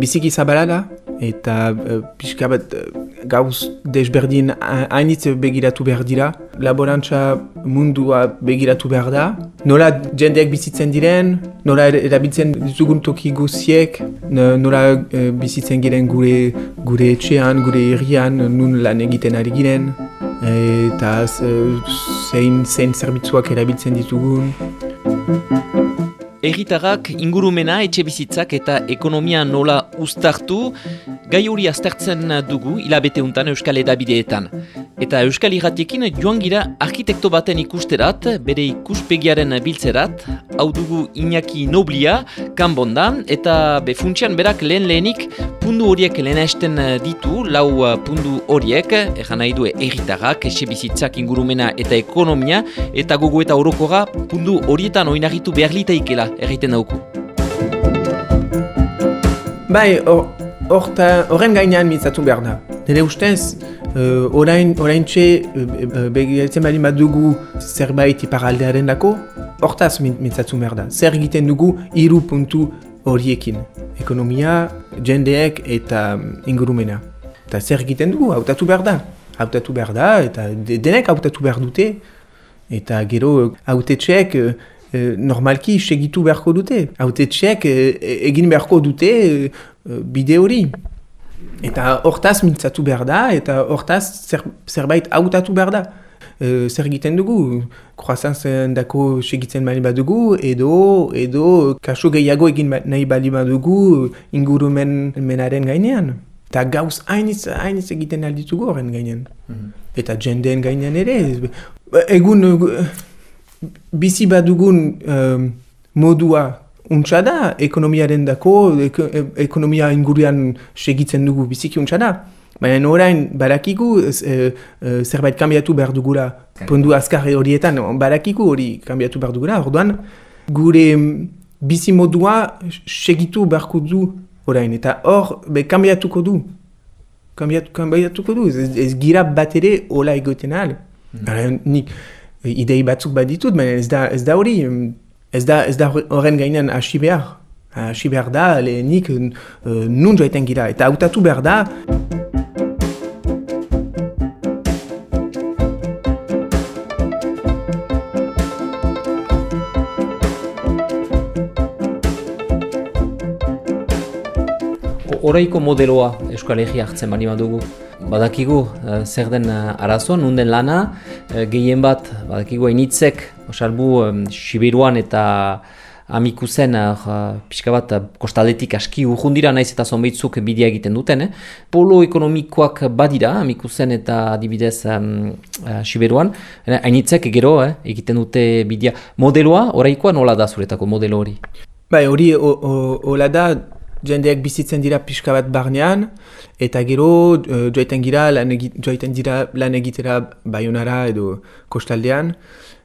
biziki zabala da, eta uh, pixka bat gauz desberdin hainitz begiratu behar dira. Laborantza mundua begiratu behar da. Nola jendeak bizitzen diren, nola erabiltzen ditugun toki guziek, nola uh, bizitzen giren gure, gure etxean, gure herrian, nun lan egiten ari giren. Eta zein, zein zerbitzuak erabiltzen ditugun. Erritarrak ingurumena, etxe bizitzak eta ekonomia nola ustartu, gai hori aztertzen dugu hilabete untan Euskal Edabideetan. Eta Euskal Iratiekin joan gira arkitekto baten ikusterat, bere ikuspegiaren biltzerat, hau dugu Iñaki Noblia, kanbondan, eta befuntsian berak lehen lehenik pundu horiek lehenesten ditu, lau pundu horiek, egan nahi du erritarrak, etxe bizitzak ingurumena eta ekonomia, eta gogo eta orokora pundu horietan oinarritu behar litaikela erriten dauku. Bai, horren gainean mitzatu behar da. Nire ustez, uh, orain, orain txe, uh, begiratzen bali bat dugu zerbait iparaldearen dako, hortaz mitzatu behar da. Zer egiten dugu hiru puntu horiekin. Ekonomia, jendeek eta ingurumena. Eta zer egiten dugu, hautatu behar da. Hautatu behar da, eta denek hautatu behar dute. Eta gero, Eh, normalki segitu beharko dute. Haute txek eh, egin beharko dute eh, bide hori. Eta hortaz mintzatu behar da, eta hortaz zer, zerbait hautatu behar da. zer egiten dugu, kroazan dako segitzen bali badugu, edo, edo kaso gehiago egin ba-, nahi bali badugu ingurumen menaren gainean. Eta gauz hainiz, hainiz egiten alditugu horren gainean. Mhm. Eta jendeen gainean ere. Egun, bizi badugun um, modua untsa da, ekonomiaren dako, ekonomia ingurian segitzen dugu biziki untsa da. Baina orain barakiku e, e, zerbait kambiatu behar dugula, pondu azkar horietan, barakiku hori kambiatu behar dugula, orduan gure bizi modua segitu beharko du orain, eta hor, be, kambiatuko du. Kambiatuko du, ez, ez gira bat ere hola egoten ahal. Mm. nik, idei batzuk bat ditut, baina ez da, ez da hori, ez da, ez da horren gainean hasi behar. Hasi behar da, lehenik uh, nun joaiten gira, eta hautatu behar da. Horaiko modeloa Euskal Herria hartzen bani dugu badakigu uh, zer den uh, arazoa, nunden lana, uh, gehien bat, badakigu hainitzek, salbu um, Sibiruan eta amikuzen uh, pixka bat kostaletik aski urrundira naiz eta zonbeitzuk bidea egiten duten. Eh? Polo ekonomikoak badira amikuzen eta adibidez um, uh, Sibiruan, hainitzek gero eh, egiten dute bidea. Modeloa, oraikoa nola da zuretako modelo hori? Bai, hori hola da, jendeak bizitzen dira pixka bat barnean, eta gero uh, joaiten gira lan, joaiten dira lan egitera baionara edo kostaldean,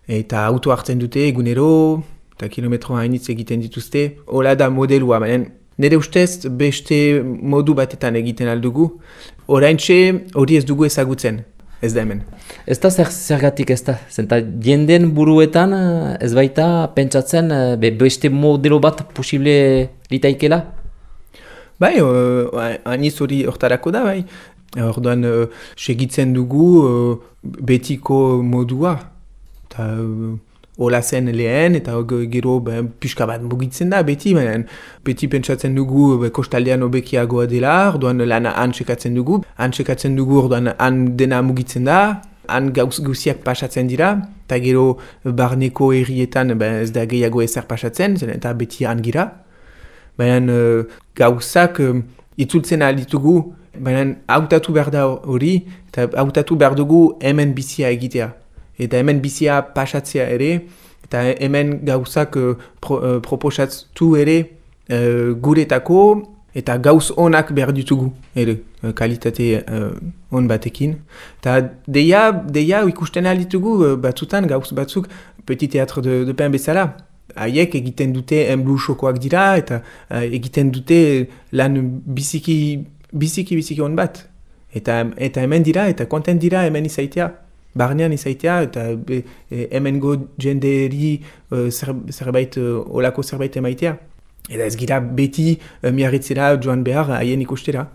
eta auto hartzen dute egunero, eta kilometro hainitz egiten dituzte, hola da modelua, baina nire ustez beste modu batetan egiten aldugu, orain hori ez dugu ezagutzen. Ez da hemen. Ez da zer, zergatik ez da? Zenta jenden buruetan eh, ez baita pentsatzen eh, be, beste modelo bat posible litaikela? Bai, uh, aniz hori hortarako da, bai. Orduan, uh, segitzen dugu uh, betiko modua. Eta uh, hola zen lehen, eta gero ben, pixka bat mugitzen da, beti. Ben, beti pentsatzen dugu be, kostaldean obekiagoa dela, orduan lana han sekatzen dugu. Han sekatzen dugu, orduan han dena mugitzen da. Han gauz guziak pasatzen dira, eta gero barneko errietan ez da gehiago ezer pasatzen, eta beti han gira baina uh, gauzak uh, itzultzen ditugu, baina hautatu behar da hori, eta hautatu behar dugu hemen bizia egitea. Eta hemen bizia pasatzea ere, eta hemen gauzak uh, pro, uh, proposatu ere uh, guretako, eta gauz onak behar ditugu, ere, kalitate on batekin. Eta deia, deia ikusten ditugu uh, batzutan gauz batzuk Petit Théâtre de, de Pen bezala haiek egiten dute enblu xokoak dira eta uh, egiten dute lan biziki biziki biziki on bat. Eta, eta hemen dira eta konten dira hemen izaitea. Barnean izaitea eta e, hemen go jenderi uh, zerbait, uh, olako zerbait emaitea. Eta ez gira beti uh, miarritzera joan behar haien ikustera.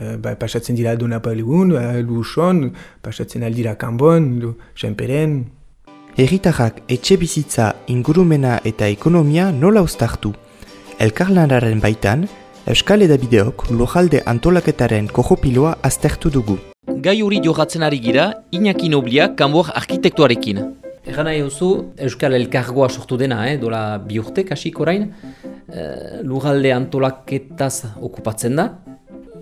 Uh, ba, pasatzen dira Dona Paulegun, uh, Luson, pasatzen aldira Kanbon, du, Senperen. Herritarrak etxe bizitza ingurumena eta ekonomia nola ustartu. Elkarlanaren baitan, Euskal Edabideok lojalde antolaketaren kojopiloa aztertu dugu. Gai hori jogatzen ari gira, Iñaki Noblia kanboak arkitektuarekin. Egan nahi duzu, Euskal Elkargoa sortu dena, eh, dola bi urte, kasik orain, e, lugalde antolaketaz okupatzen da.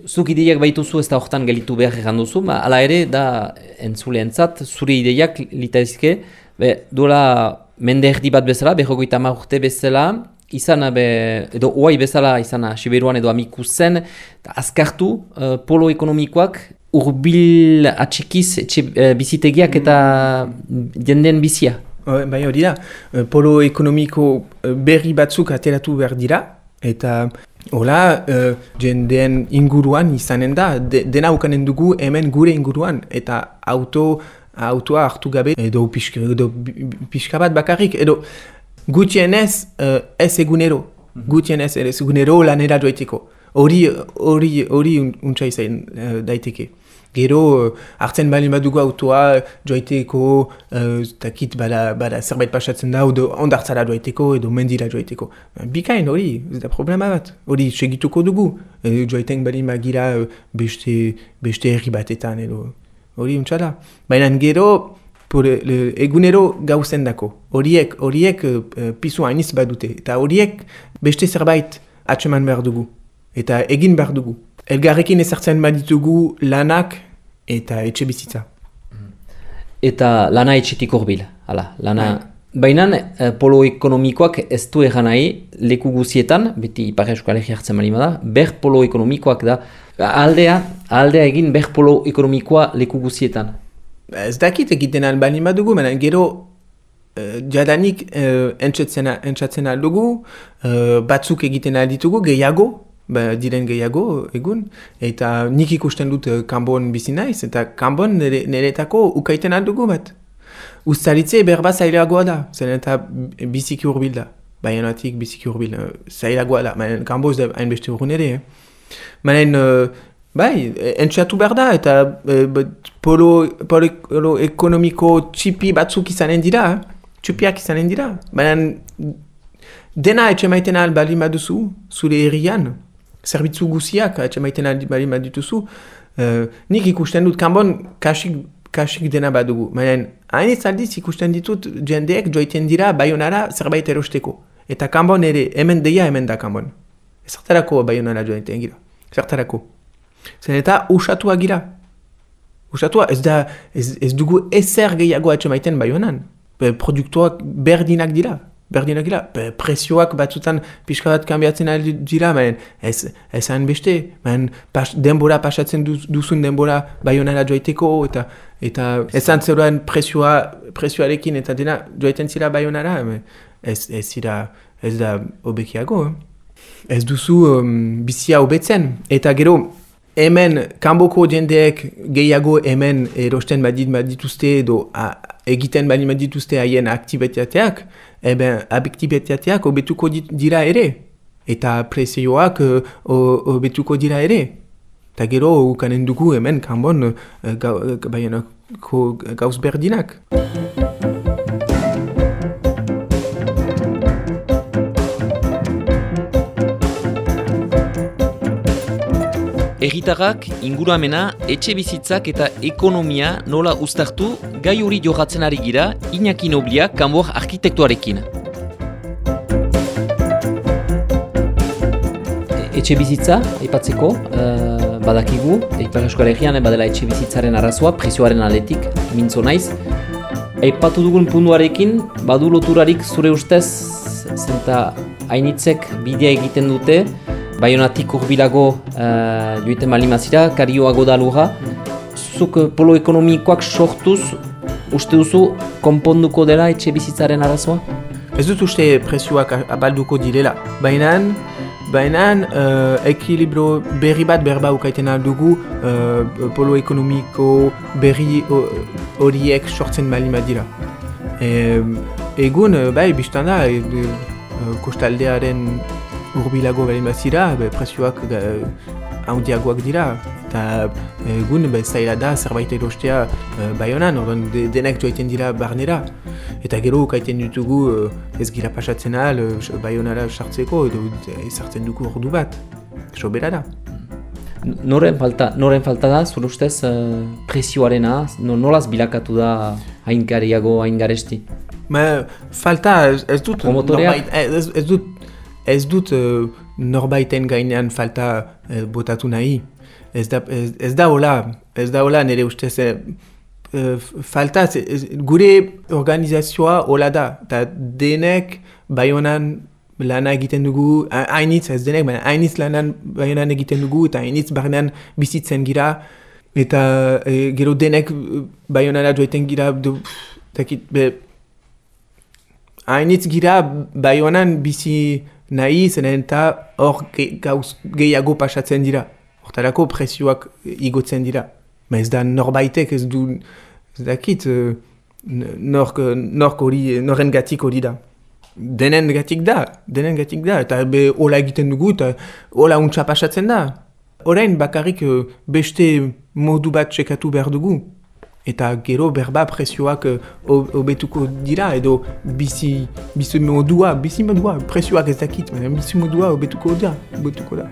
Zuk ideiak baituzu ez da horretan gelitu behar egan duzu, ba, ala ere, da entzuleentzat, zure ideiak litaizke, be, dola mende erdi bat bezala, berrogoita urte bezala, izan, be, edo oai bezala izan Siberuan edo amiku zen, azkartu uh, polo ekonomikoak urbil atxikiz etxe, uh, bizitegiak eta jenden bizia. Bai hori da, uh, polo ekonomiko berri batzuk ateratu behar dira, eta hola uh, jenden inguruan izanen da, de, dena ukanen dugu hemen gure inguruan, eta auto autoa hartu gabe edo pixka, edo pixka bat bakarrik, edo gutienez uh, ez egunero, mhm. gutienez ez egunero lanera joiteko. Hori, hori, hori untsa izan uh, daiteke. Gero, uh, hartzen bali badugu autoa joiteko, uh, takit bada, bada zerbait pasatzen da, edo ondartzara joiteko, edo mendira joiteko. Bikain, hori, ez da problema bat. Hori, segituko dugu. Uh, joiten bali magira uh, beste, beste herri batetan, edo. Hori untsa da. Baina gero, por, le, egunero gauzen dako. Horiek, horiek uh, pisu hainiz badute. Eta horiek beste zerbait atseman behar dugu. Eta egin behar dugu. Elgarrekin ezartzen baditugu lanak eta etxe bizitza. Eta lana etxetik horbil. Hala, lana... Bai. Baina eh, polo ekonomikoak ez du egan nahi leku guzietan, beti ipar euskal hartzen mali da, ber polo ekonomikoak da, aldea, aldea egin ber polo ekonomikoa leku guzietan. Ez dakit egiten albani badugu, baina gero uh, jadanik uh, entzatzen aldugu, uh, batzuk egiten alditugu, gehiago, ba, diren gehiago egun, eta nik ikusten dut uh, kanbon bizi naiz, eta kanbon niretako ukaiten aldugu bat. Uztaritze berba zailagoa da, zen eta biziki urbil da. Bainatik biziki urbil, zailagoa da, baina kanbo ez da hainbeste urun ere. Eh? Baina, uh, Bai, entxatu behar da, eta e, polo, polo ekonomiko txipi batzuk izanen dira, txipiak izanen dira. Baina dena etxe maiten ahal bali maduzu, zure herrian, zerbitzu guziak etxe maiten ahal bali madutuzu, e, nik ikusten dut kanbon kasik, kasik dena badugu. Baina hain ez aldiz ikusten ditut jendeek joiten dira baionara zerbait erosteko. Eta kanbon ere, hemen deia hemen da kanbon. Zertarako baionara joiten gira. Zertarako. Zer eta usatua gira. Usatua ez, da, ez, ez dugu ezer gehiago atxe maiten bai honan. Produktuak berdinak dira. Berdinak dira. Presioak batzutan pixka bat kambiatzen dira, maen ez, ez beste. Maen pas, denbora pasatzen duzun denbora bai honara joiteko eta eta ez antzeroan presioa, presioarekin eta dena joiten zira bai honara. Ez, ez zira, ez da obekiago. Eh? Ez duzu um, bizia obetzen. Eta gero, hemen kanboko jendeek gehiago hemen erosten badit badituzte edo a, egiten bali badituzte haien aktibitateak, eben aktibitateak obetuko dira ere. Eta presioak obetuko dira ere. Eta gero ukanen dugu hemen kanbon uh, gauz berdinak. Erritarrak, inguruamena, etxe bizitzak eta ekonomia nola uztartu gai hori jogatzen ari gira Iñaki Noblia kanbor arkitektuarekin. Etxe bizitza, aipatzeko, uh, badakigu, Eipar Eskoalegian badela etxe bizitzaren arrazoa, presioaren aldetik, mintzo naiz. Aipatu dugun punduarekin, badu loturarik zure ustez, zenta hainitzek bidea egiten dute, Baionatik urbilago uh, joiten malimazira, karioago da luja. Zuk eh, polo ekonomikoak sortuz, uste duzu konponduko dela etxe bizitzaren arazoa? Ez dut uste presioak abalduko direla. Baina, baina uh, ekilibro berri bat berba ukaiten aldugu uh, polo ekonomiko berri horiek sortzen malimadira. E, egun, bai, biztan da, e, kostaldearen urbilago bali bazira, be, prezioak uh, handiagoak dira. Eta egun be, zaila da zerbait erostea uh, baionan, orduan de, denek joaiten dira barnera. Eta gero kaiten ditugu uh, ez gira pasatzen ahal uh, baionara sartzeko edo ezartzen dugu ordu bat. Sobera da. Noren falta, noren falta da, zure ustez, uh, presioarena, no, nolaz bilakatu da hainkariago, haingaresti? Ma, falta ez, ez dut norbait, ez, ez dut ez dut uh, norbaiten gainean falta uh, botatu nahi. Ez da, ez, ez da hola, ez da hola nire ustez uh, falta, ez- gure organizazioa hola da, eta denek baionan lana egiten dugu, ha- hainitz ez denek, baina hainitz lanan baionan egiten dugu, eta hainitz barnean bizitzen gira, eta eh, gero denek baionara joiten gira, du, dakit, be, hainitz gira baionan bizi nahi zenen eta hor ge, gauz gehiago pasatzen dira. Hortarako presioak igotzen dira. Ma ez da norbaitek ez du, ez dakit, n- nork, nork hori, noren gatik hori da. Denen gatik da, denen gatik da, eta be hola egiten dugu, eta hola untsa pasatzen da. Orain bakarrik eh, beste modu bat txekatu behar dugu. Eta gero berba presioak eh, ho- hobetuko dira edo bizi, bizi modua, bizi modua, presioak ez dakit, baina bizi modua hobetuko da, hobetuko da.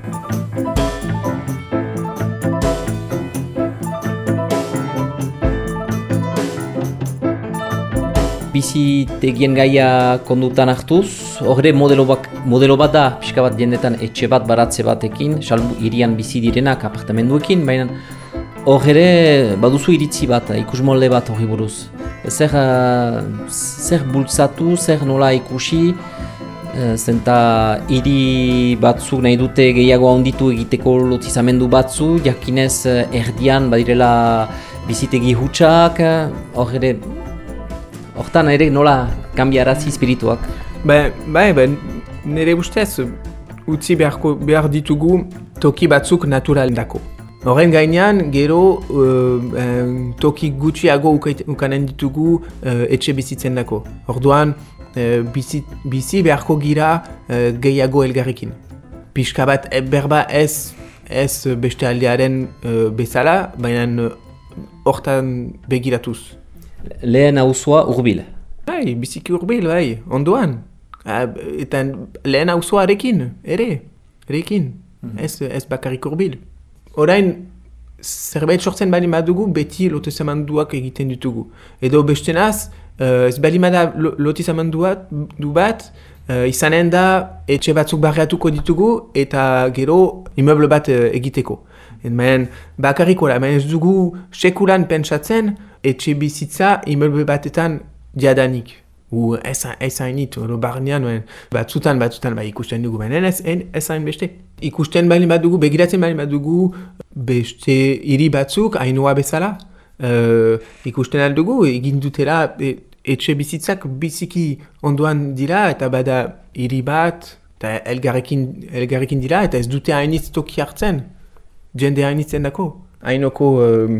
bizi tegien gaia kondutan hartuz, horre modelo, bak, modelo bat da, pixka bat jendetan etxe bat baratze batekin, salbu irian bizi direnak apartamenduekin, baina hor ere baduzu iritzi bat, ikus molde bat hori buruz. Zer, eh, zer bultzatu, zer nola ikusi, eh, zenta hiri batzuk nahi dute gehiago handitu egiteko lotizamendu batzu, jakinez eh, erdian badirela bizitegi hutsak, eh, hor ere Hortan ere nola kanbiarazi spirituak. Ba, bai, ba, nire ustez utzi beharko, behar ditugu toki batzuk natural dako. Horren gainean, gero uh, em, toki gutxiago ukanen ditugu uh, etxe bizitzen dako. Orduan, uh, bizi, bizi beharko gira uh, gehiago elgarrekin. Pixka bat berba ez, ez beste aldearen uh, bezala, baina uh, hortan begiratuz. Lehen auzoa hurbil. Bai, biziki urbil, bai, ondoan. Ah, Eta lehen auzoarekin, ere, erekin, ez, ez bakarrik urbil. Orain, zerbait sortzen bali badugu, beti lotezamanduak egiten ditugu. Edo bestenaz, uh, ez bali bada lo- lotezamanduak du bat, uh, izanen da etxe batzuk barriatuko ditugu eta gero immeuble bat uh, egiteko. Et Baina bakarrik ora, baina ez dugu sekulan pentsatzen etxe bizitza immeuble batetan jadanik. U ez, ez oro barnean, batzutan, batzutan bai ikusten dugu, baina ez, ez, ez hain beste. Ikusten bali badugu, begiratzen bali badugu beste hiri batzuk, hainua bezala. Uh, ikusten aldugu, egin dutela etxe bizitzak biziki ondoan dira eta bada hiri bat, eta elgarrekin, elgarrekin dira eta ez dute hainitz toki hartzen. Jende hainitzen dako. Hainoko um,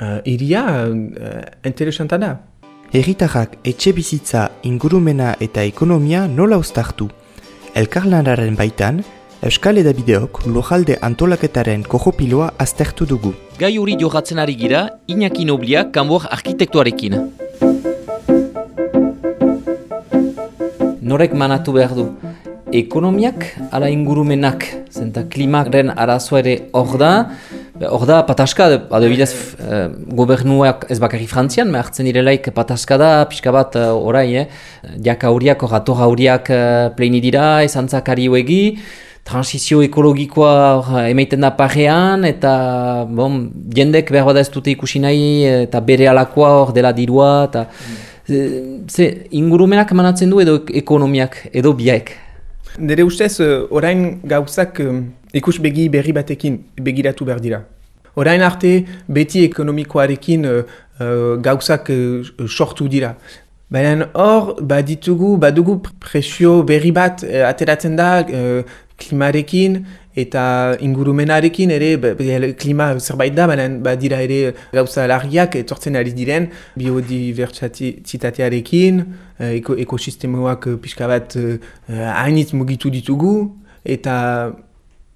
uh, iria uh, interesanta da. Herritarrak etxe bizitza, ingurumena eta ekonomia nola uztartu. Elkarlanaren baitan, Euskal Edabideok lojalde antolaketaren kojopiloa aztertu dugu. Gai hori jogatzen ari gira, Iñaki Noblia kanbor arkitektuarekin. Norek manatu behar du. Ekonomiak ala ingurumenak, zenta klimaren arazoa ere hor da, hor da pataska, adibidez eh, gobernuak ez bakarri frantzian, me hartzen direlaik pataska da, pixka bat eh, orai, eh? jaka horiak, orator horiak eh, pleini dira, ezantzak ari egi, transizio ekologikoa hor, emaiten da parean, eta bon, jendek behar bada ez dute ikusi nahi, eta bere alakoa hor dela dirua, eta eh, ze, ingurumenak manatzen du edo ekonomiak, edo biek. Nire ustez, orain gauzak ikus begi berri batekin begiratu behar dira. Orain arte beti ekonomikoarekin uh, uh, gauzak uh, sortu dira. Baina hor, baditugu, badugu presio berri bat uh, ateratzen da uh, klimarekin eta ingurumenarekin ere klima zerbait da, baina badira ere gauza larriak etortzen ari diren biodibertsitatearekin, eh, eko, ekosistemoak pixka bat hainitz mugitu ditugu eta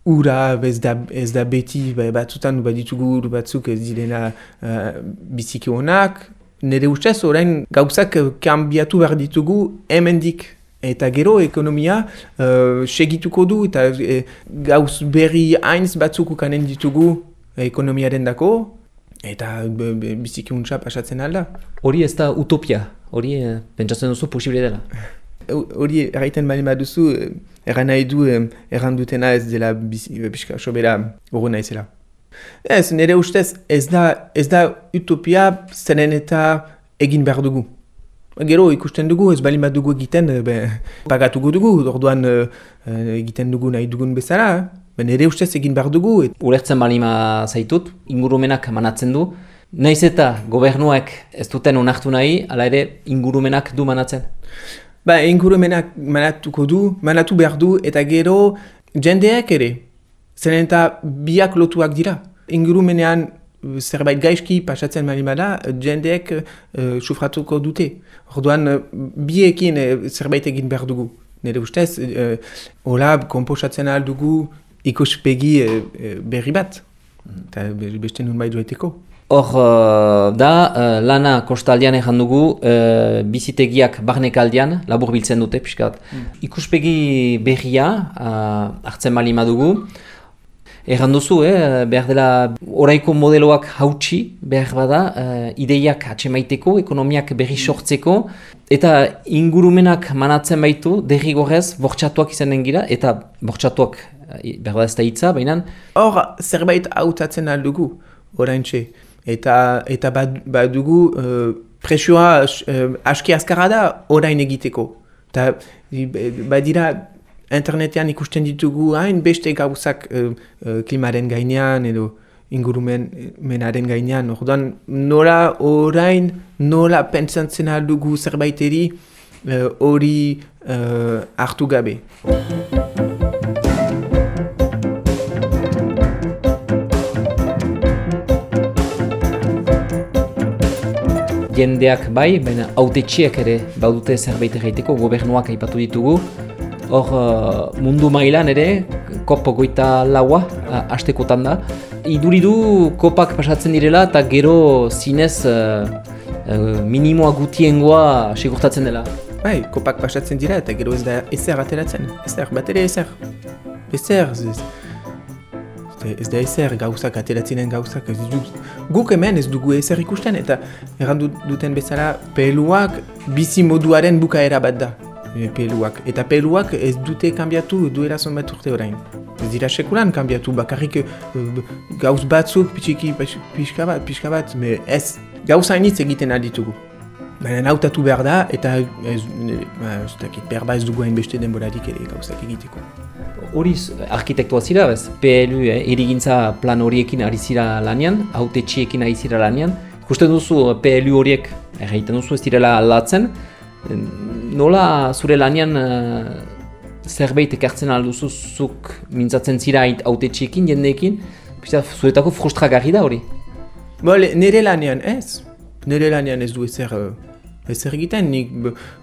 ura ez da, ez da beti ba, batzutan baditugu ur batzuk ez direna uh, biziki honak. Nire ustez orain gauzak kanbiatu behar ditugu hemendik eta gero ekonomia uh, segituko du eta e, gauz berri hainz batzuk ukanen ditugu ekonomiaren dako eta biziki untsa pasatzen alda. Hori ez da utopia, hori eh, pentsatzen duzu posible dela? Hori erraiten bali baduzu, erran nahi du erran dutena ez dela bizka sobera hori nahi. Ez, nire ustez ez da, ez da utopia zenen eta egin behar dugu. Gero ikusten dugu, ez bali dugu egiten, eh, be, pagatuko dugu, orduan uh, egiten dugu nahi dugun bezala. Ben ere ustez egin behar dugu. Et... Ulertzen balima zaitut, ingurumenak manatzen du. Naiz eta gobernuak ez duten onartu nahi, ala ere ingurumenak du manatzen? Ba, ingurumenak manatuko du, manatu behar du, eta gero jendeak ere. Zeren eta biak lotuak dira. Ingurumenean zerbait gaizki pasatzen mali bada, jendeek uh, sufratuko dute. Orduan, uh, biekin uh, zerbait egin behar dugu. Nire ustez, uh, hola, komposatzen aldugu ikuspegi uh, berri bat. Eta beste nun bai dueteko. Hor da, uh, lana kostaldian egin dugu, uh, bizitegiak barnek aldean, labur biltzen dute, piskat. Mm. Ikuspegi berria hartzen mali dugu. Erran duzu, eh, behar dela oraiko modeloak hautsi, behar bada, ideiak atxemaiteko, ekonomiak berri sortzeko, eta ingurumenak manatzen baitu, derrigorrez, bortxatuak izanen gira, eta bortxatuak eh, behar bada ez da hitza, baina... Hor, zerbait hautatzen aldugu, orain txe, eta, eta badugu uh, presioa uh, aski azkarra da orain egiteko. Eta badira internetean ikusten ditugu hain beste gauzak uh, uh, klimaren gainean edo ingurumen menaren gainean. Orduan, nola orain, nola pentsantzen aldugu zerbaiteri hori uh, hartu gabe. Jendeak bai, baina autetxiek ere baudute zerbait egiteko gobernuak aipatu ditugu hor uh, mundu mailan ere, kop goita laua, uh, astekotan da. Iduridu kopak pasatzen direla eta gero zinez uh, uh, minimoa gutiengoa sigurtatzen dela. Bai, kopak pasatzen dira eta gero ez da ezer ateratzen. Ezer, bat ere ezer. Ezer, ez, ez, ez da ezer gauzak ateratzenen gauzak. Ez guk hemen ez dugu ezer ikusten eta errandu duten bezala peluak bizi moduaren bukaera bat da. E, peluak. Eta peluak ez dute kanbiatu duela zonbat urte orain. Ez dira sekulan kanbiatu, bakarrik uh, gauz batzuk, pixiki, pixka bat, pixka bat, me ez gauz hainitz egiten alditugu. Baina nautatu behar da, eta ez, ba, ez dakit, berba ez dugu hainbeste denborarik ere gauzak egiteko. Hori arkitektua zira, bez? PLU, eh, erigintza plan horiekin ari zira lanian, haute txiekin ari zira lanian. Ikusten duzu PLU horiek, erraiten duzu ez direla aldatzen, nola zure lanian uh, zerbait ekartzen alduzuzuk mintzatzen zira haute txekin jendeekin, zuretako frustragarri da hori? Bole, nire lanian ez. Nire lanian ez du ezer, uh, ezer egiten, nik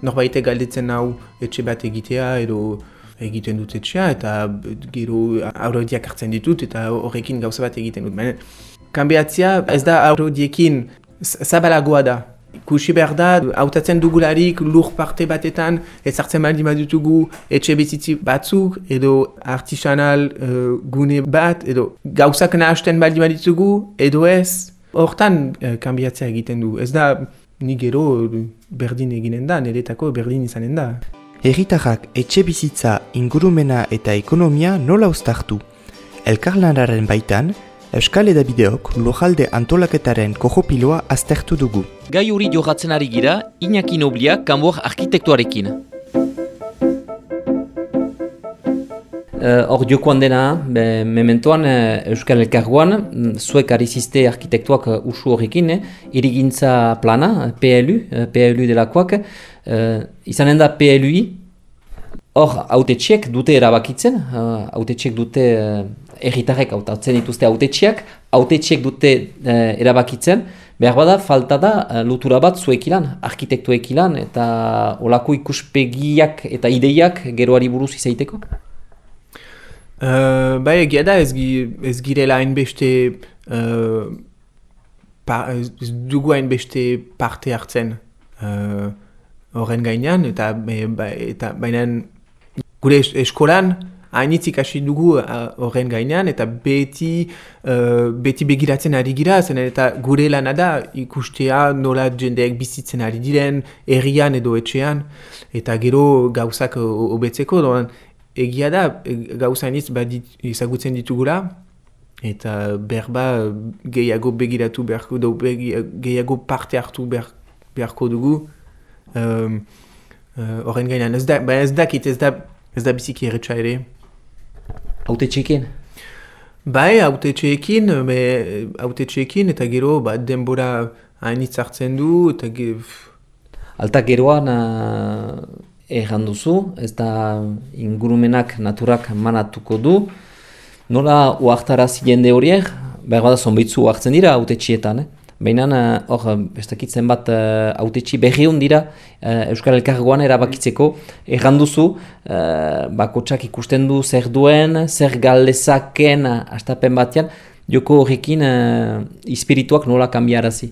norbaite galdetzen hau etxe bat egitea edo egiten dut etxea eta gero aurodiak hartzen ditut eta horrekin gauza bat egiten dut. Kambiatzia ez da aurodiekin zabalagoa da, Kusi behar da, hautatzen dugularik lur parte batetan, ez hartzen baldin badutugu etxe bizitzi batzuk, edo artisanal uh, gune bat, edo gauzak nahasten baldin baditugu, edo ez, hortan uh, kanbiatzea egiten du. Ez da, ni gero berdin eginen da, niretako berdin izanen da. Herritarrak etxe bizitza, ingurumena eta ekonomia nola ustartu. Elkarlanaren baitan, Euskal Edabideok lojalde antolaketaren kojopiloa aztertu dugu. Gai hori jogatzen ari gira, Iñaki Noblia kanbor arkitektuarekin. Hor uh, jokoan dena, be, mementoan uh, Euskal Elkargoan, mm, zuek ariziste arkitektuak uh, usu horrekin, eh, irigintza plana, PLU, PLU delakoak, izanen da PLUI? Hor, autetxiek dute erabakitzen, autetxiek dute erritarrek hautatzen dituzte autetxiak, autetxiek dute uh, erabakitzen, behar bada falta da uh, lotura bat zuek ilan, arkitektuek ilan, eta olako ikuspegiak eta ideiak geroari buruz izaiteko? Bai, egia da ez, gi, ez girela hainbeste uh, pa, ez dugu hainbeste parte hartzen horren gainean, eta, ba, eta baina gure eskolan hainitzik hasi dugu horren gainean eta beti, uh, beti begiratzen ari gira, zen eta gure lana da ikustea nola jendeek bizitzen ari diren, errian edo etxean, eta gero gauzak hobetzeko, egia da gauza hainitz badit, izagutzen ditugula, eta berba gehiago begiratu beharko dugu, gehiago parte hartu beharko dugu, horren um, uh, gainean. Ez da, ba ez dakit, ez da, Ez da biziki erretxa ere. Haute txekin? Bai, haute txekin, haute txekin, eta gero ba, denbora hainitz hartzen du, eta gero... Alta geroan uh, erran duzu, ez da ingurumenak naturak manatuko du. Nola uartaraz jende horiek, behar bada zonbeitzu uartzen dira haute txietan, eh? Baina, eh, hor, bestakitzen bat uh, autetxi berri dira uh, Euskal Elkargoan erabakitzeko erranduzu, uh, bakotsak ikusten du zer duen, zer galdezaken astapen batean, joko horrekin uh, nola kanbiarazi.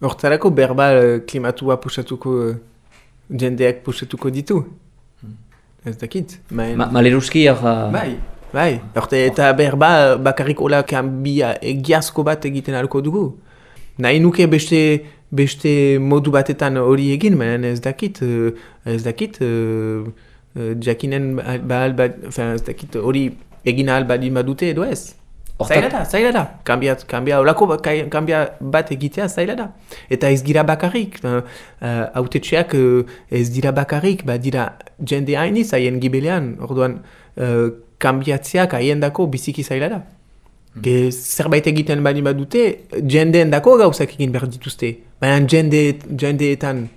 Hortzarako berba uh, klimatua pusatuko jendeak pusatuko ditu. Hmm. Ez dakit. Ma, Maleruski hor... Uh... Bai. Bai, orte, eta berba bakarrik hola kanbia egiazko bat egiten alko dugu. Nahi nuke beste, beste modu batetan hori egin, baina ez dakit, eh, ez dakit, uh, uh, jakinen bahal bat, ez dakit hori egin ahal bat badute edo ez. Zaila da, zaila da. Kambia, kambia, olako kambia bat egitea zaila da. Eta ez dira bakarrik. Uh, autetxeak uh, ez dira bakarrik, ba dira jende hainiz haien gibelean. Orduan, uh, kambiatzeak haien dako biziki zaila da. Mm. zerbait egiten bali badute, jendeen dako gauzak egin behar dituzte. Baina jende, jendeetan,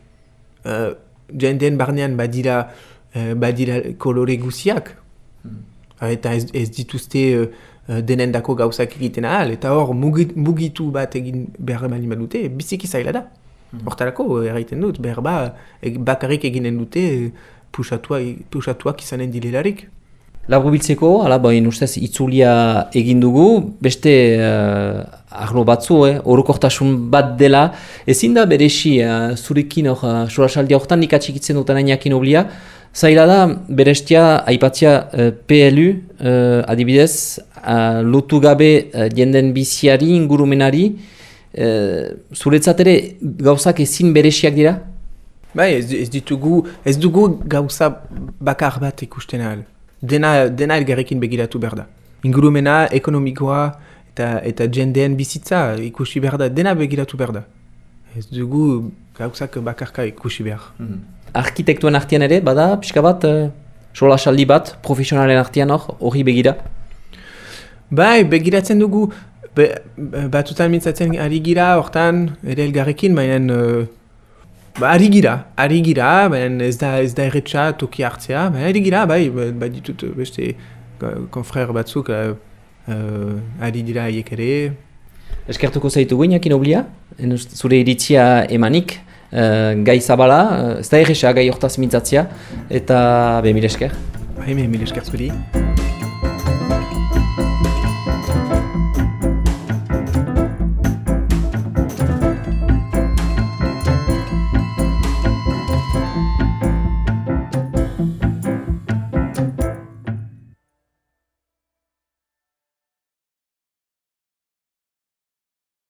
uh, jendeen barnean badira, uh, badira kolore guziak. Mm. Eta ez, ez dituzte uh, denen dako gauzak egiten ahal. Eta hor mugitu bat egin behar bali badute, biziki zaila da. Mm. Hortarako, erraiten dut, behar ba, bakarrik eginen dute pusatuak izanen dilelarik. Lagu biltzeko, ala bain ustez itzulia egin dugu, beste uh, arlo batzu, eh, orokortasun bat dela, ezin da beresi uh, zurekin hor, uh, sorasaldia horretan nik atxikitzen duten ainakin oblia, zaila da berestia aipatzia uh, PLU, uh, adibidez, uh, lotu gabe uh, jenden biziari, ingurumenari, uh, zuretzat ere gauzak ezin beresiak dira? Bai, ez, ez ditugu, ez dugu gauza bakar bat ikusten ahal dena, dena elgarrekin begiratu behar da. Ingurumena, ekonomikoa eta, eta jendeen bizitza ikusi behar da, dena begiratu behar da. Ez dugu gauzak bakarka ikusi behar. Mm Arkitektuen artian ere, bada, pixka bat, uh, sola saldi bat, profesionalen artian hor, hori begira? Bai, begiratzen dugu, be, batutan mintzatzen ari gira, hortan, ere elgarrekin, baina uh, Ba, ari gira, ari gira, ben ez da ez da erretxa toki hartzea, ben ari gira, bai, bai ditut beste konfrer batzuk uh, ari dira haiek ere. Eskertuko zaitu guinak inoblia, zure iritzia emanik, uh, gai zabala, uh, ez da erretxa gai hortaz mintzatzea, eta be mil esker. Bai, mil esker zuri.